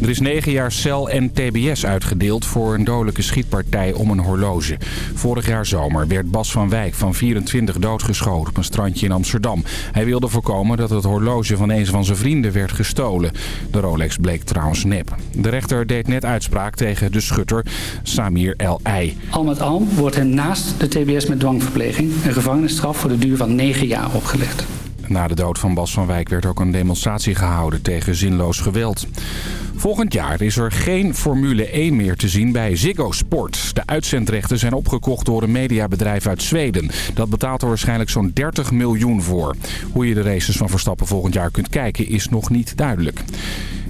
Er is 9 jaar cel en tbs uitgedeeld voor een dodelijke schietpartij om een horloge. Vorig jaar zomer werd Bas van Wijk van 24 doodgeschoten op een strandje in Amsterdam. Hij wilde voorkomen dat het horloge van een van zijn vrienden werd gestolen. De Rolex bleek trouwens nep. De rechter deed net uitspraak tegen de schutter Samir El Ei. Al met al wordt hem naast de tbs met dwangverpleging een gevangenisstraf voor de duur van 9 jaar opgelegd. Na de dood van Bas van Wijk werd ook een demonstratie gehouden tegen zinloos geweld. Volgend jaar is er geen Formule 1 meer te zien bij Ziggo Sport. De uitzendrechten zijn opgekocht door een mediabedrijf uit Zweden. Dat betaalt er waarschijnlijk zo'n 30 miljoen voor. Hoe je de races van Verstappen volgend jaar kunt kijken is nog niet duidelijk.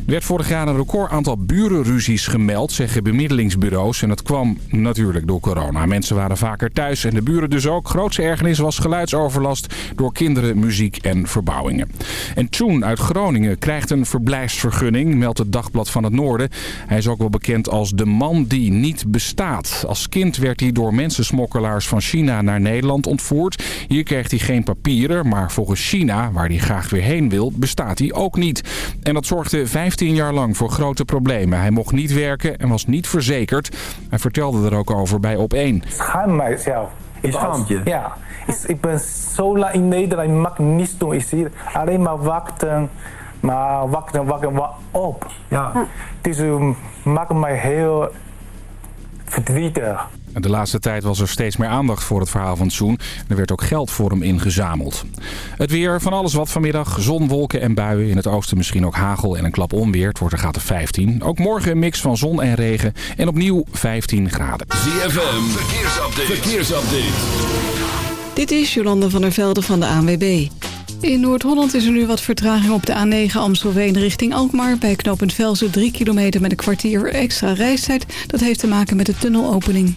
Er werd vorig jaar een record aantal burenruzies gemeld, zeggen bemiddelingsbureaus. En dat kwam natuurlijk door corona. Mensen waren vaker thuis en de buren dus ook. Grootste ergernis was geluidsoverlast door kinderen, muziek en verbouwingen. En Tjoen uit Groningen krijgt een verblijfsvergunning, meldt het Dagblad van het Noorden. Hij is ook wel bekend als de man die niet bestaat. Als kind werd hij door mensensmokkelaars van China naar Nederland ontvoerd. Hier kreeg hij geen papieren, maar volgens China, waar hij graag weer heen wil, bestaat hij ook niet. En dat zorgde 15 jaar lang voor grote problemen. Hij mocht niet werken en was niet verzekerd. Hij vertelde er ook over bij Op1. schaam mijzelf. Schaamt je? Ja. Ik, ik ben zo lang in Nederland, ik mag niets doen. Ik zie alleen maar wachten, maar wachten, wachten, wachten op. Ja. Dus um, maakt mij heel verdrietig. De laatste tijd was er steeds meer aandacht voor het verhaal van Tsoen. Er werd ook geld voor hem ingezameld. Het weer, van alles wat vanmiddag. Zon, wolken en buien. In het oosten misschien ook hagel en een klap onweer. Het wordt er gaat er 15. Ook morgen een mix van zon en regen. En opnieuw 15 graden. ZFM, verkeersupdate. verkeersupdate. Dit is Jolande van der Velde van de ANWB. In Noord-Holland is er nu wat vertraging op de A9 Amstelveen richting Alkmaar. Bij knooppunt Velzen 3 kilometer met een kwartier extra reistijd. Dat heeft te maken met de tunnelopening.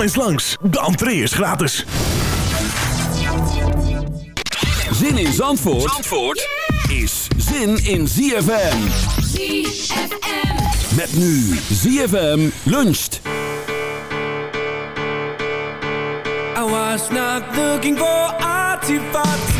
Kom eens langs, de entree is gratis. Zin in Zandvoort, Zandvoort is zin in ZFM. ZFM. Met nu ZFM luncht. I was not looking for artifacts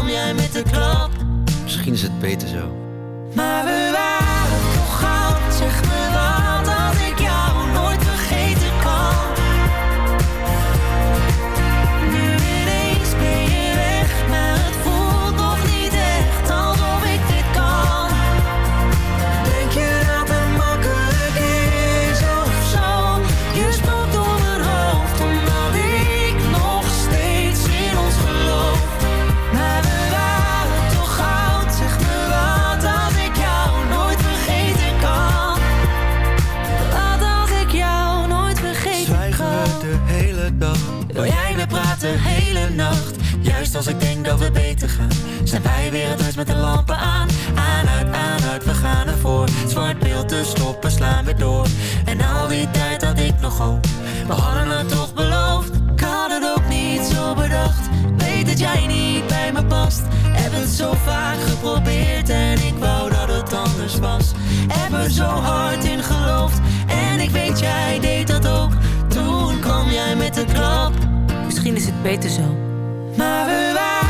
Kwam jij met de klap. Misschien is het beter zo. Maar we waren nacht? Juist als ik denk dat we beter gaan Zijn wij weer het huis met de lampen aan. Aan, uit, aan, uit, we gaan ervoor. Zwart beeld te stoppen, slaan we door. En al die tijd had ik nog hoop. We hadden het toch beloofd. Ik had het ook niet zo bedacht. Weet dat jij niet bij me past. Heb het zo vaak geprobeerd beter zo. maar we waren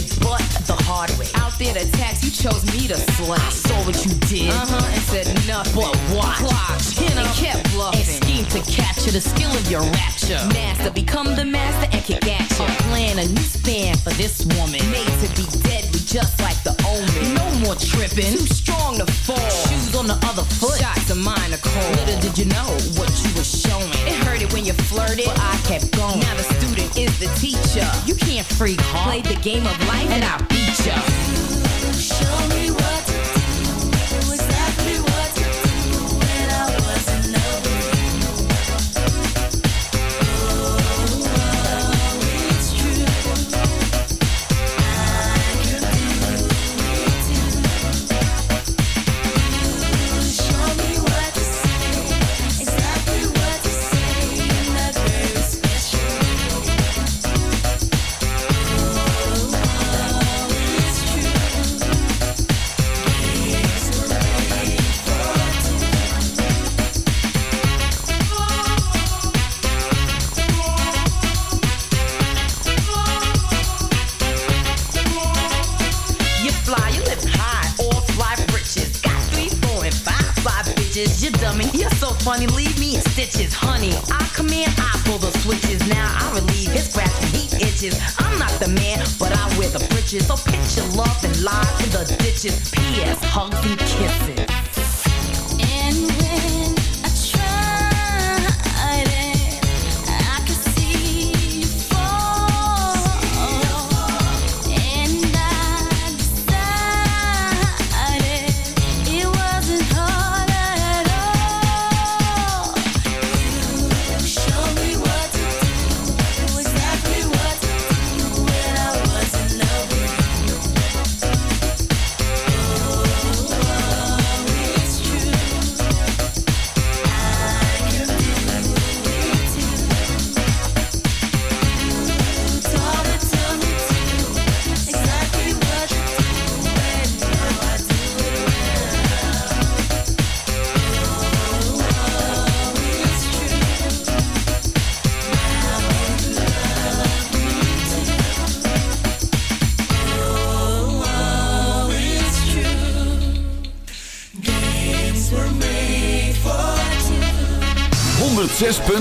Got up on a butt the hard way. Out there to tax, you chose me to slay. I saw what you did, uh-huh, and said nothing but what? Clock, chin up, and kept bluffing. And schemed to capture the skill of your rapture. Master, become the master and kick at you. I'm playing a new span for this woman. Made to be deadly, just like the omen. No more tripping, too strong to fall. Shoes on the other foot, shots of mine are cold. Little did you know what you were showing. It hurted when you flirted, but I kept going. Now the student is the teacher. You can't freak hard. Play the game of life and I beat ya. Show me what in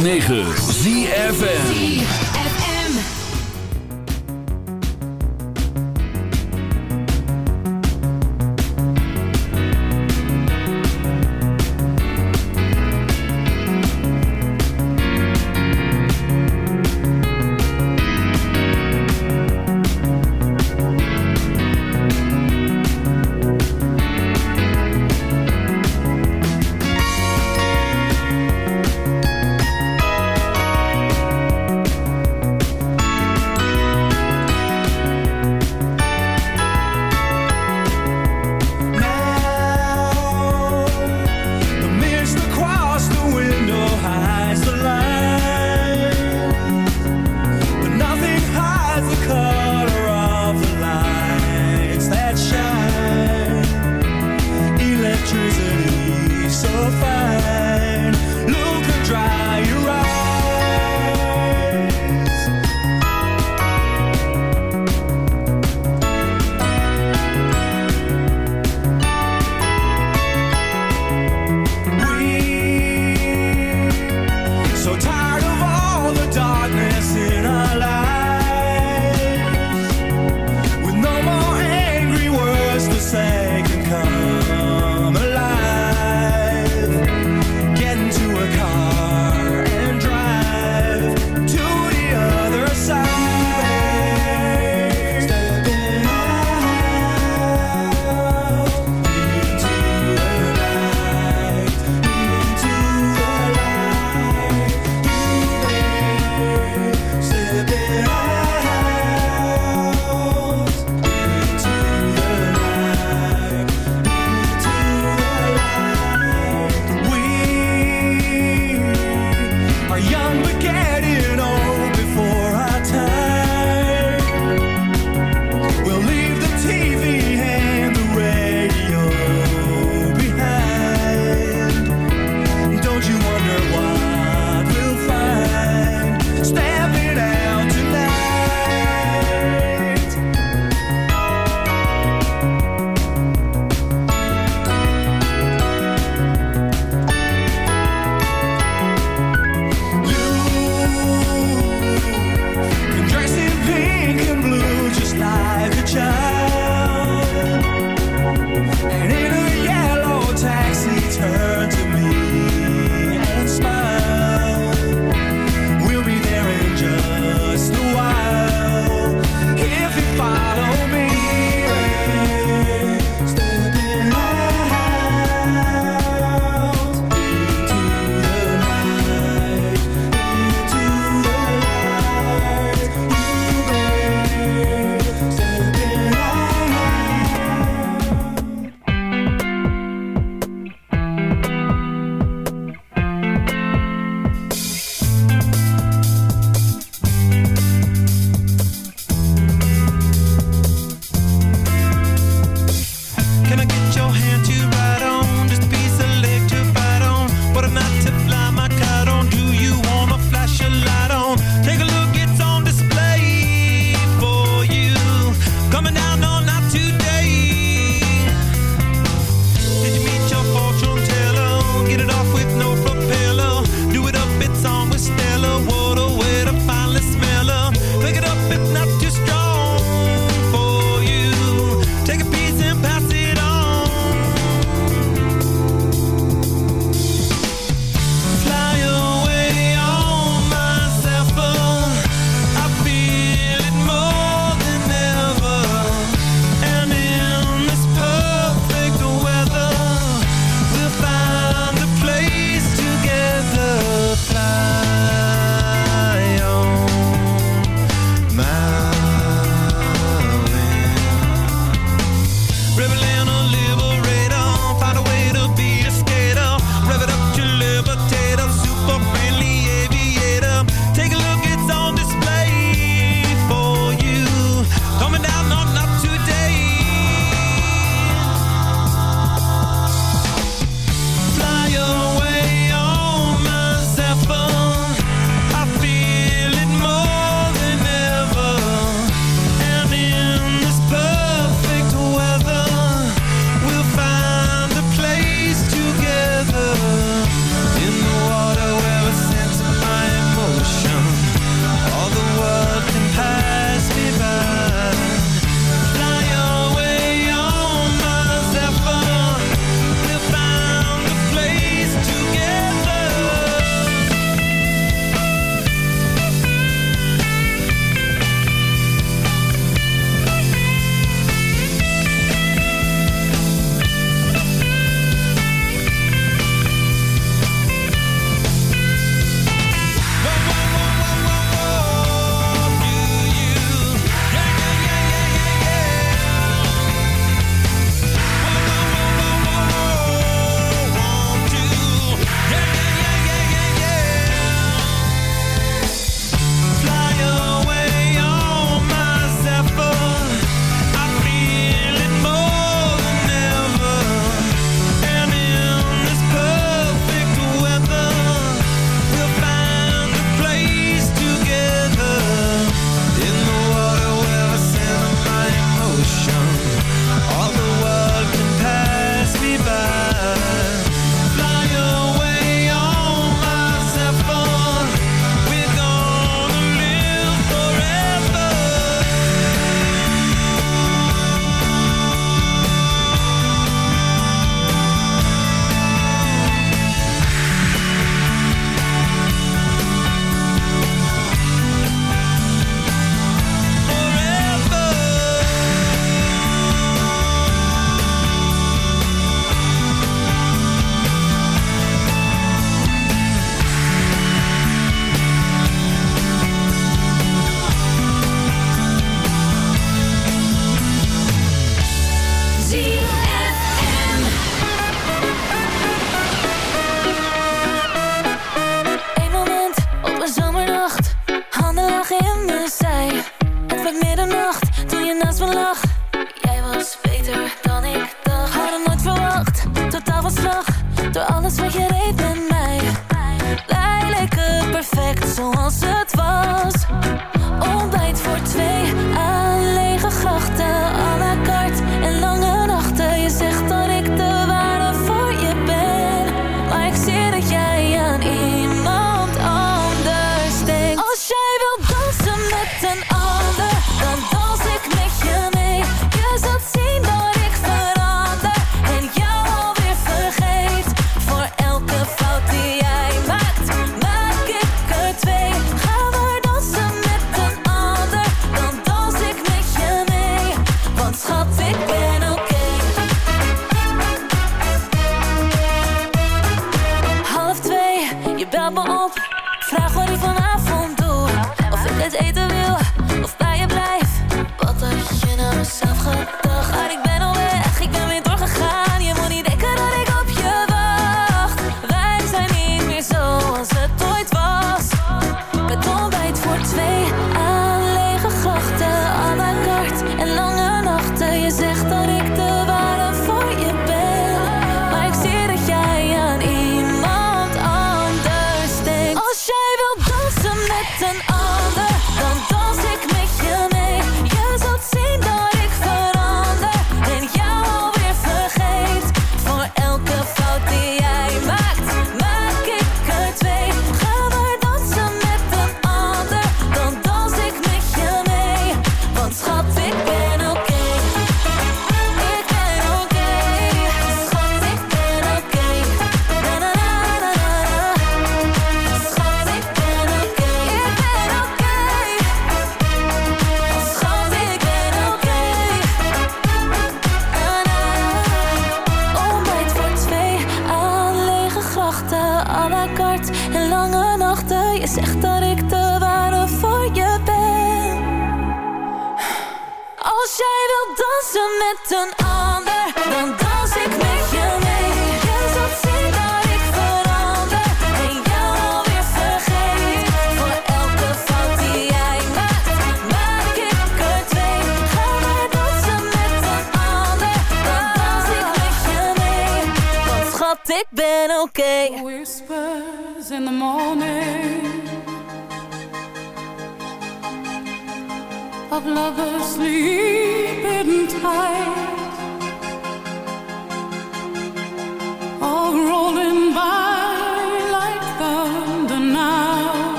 106.9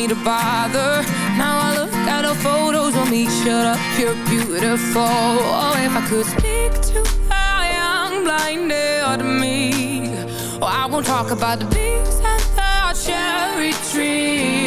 me to bother. Now I look at our photos on me. Shut up, you're beautiful. Oh, if I could speak to a young blinded me. Oh, I won't talk about the bees and the cherry tree.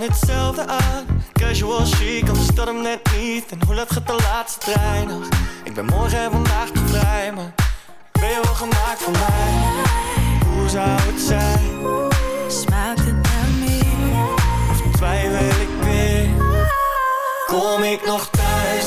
Hetzelfde aan Casual chic, anders dat hem net niet En hoe laat gaat de laatste trein nog? Ik ben morgen en vandaag te vrij Maar ben je wel gemaakt voor mij? Hoe zou het zijn? Smaakt het naar meer? Of twijfel ik weer? Kom ik nog thuis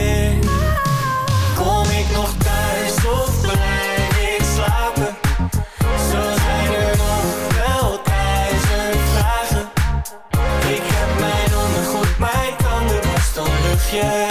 Tandenborstel,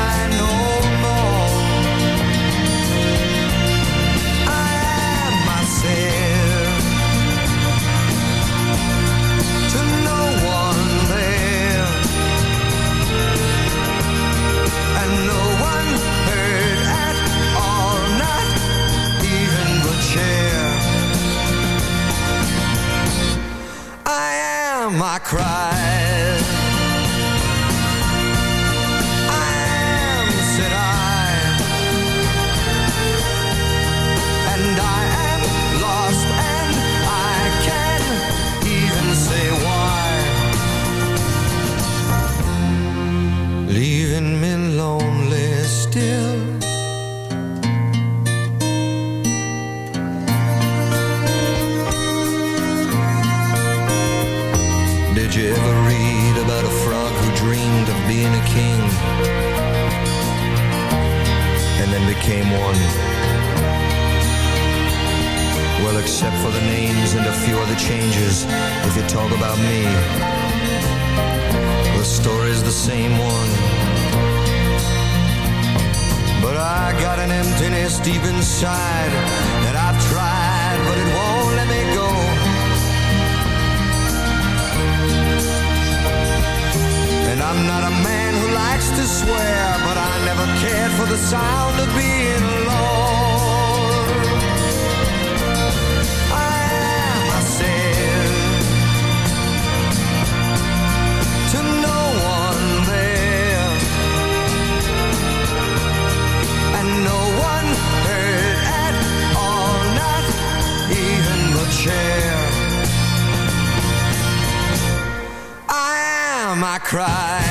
cry. finished deep inside that I've tried, but it won't let me go. And I'm not a man who likes to swear, but I never cared for the sound of being. cry.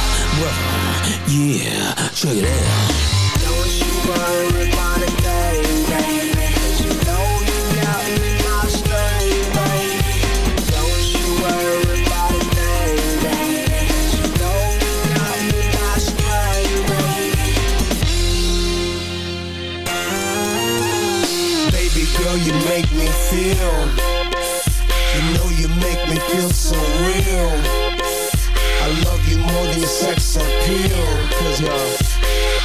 Yeah, check it out. Don't you worry about a you know you got me my. Don't you a you know you got me my. Baby girl, you make me feel. You know you make me feel so real. More than sex appeal. Cause you're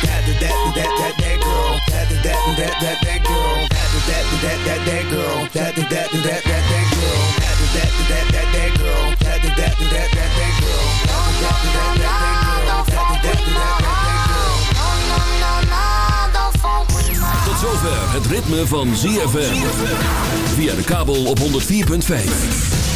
that, that, that, that, that, that girl. That, that, that, that, that, that girl. That, that, that, that, that, that girl. That, that, that, that, that, that girl. That, that, that, that, that, girl. That, that, that, that, that, that girl. That, that, that, that, that, girl. That, that, that, that, that girl. Tot zover het ritme van ZFM. Via de kabel op 104.5.